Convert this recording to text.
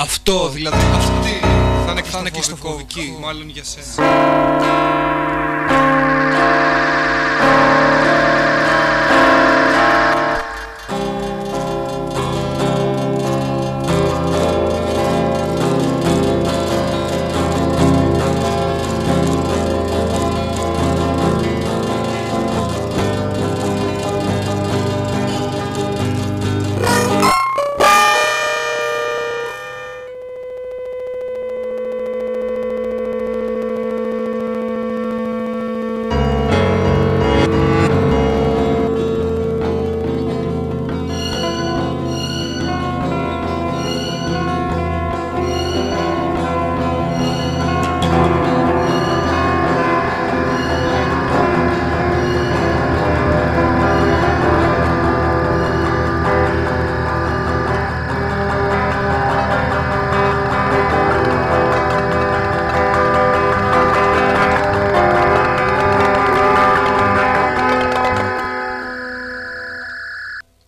Αυτό, δηλαδή αυτή θα είναι, θα κλειστοφοβική, μάλλον για σένα.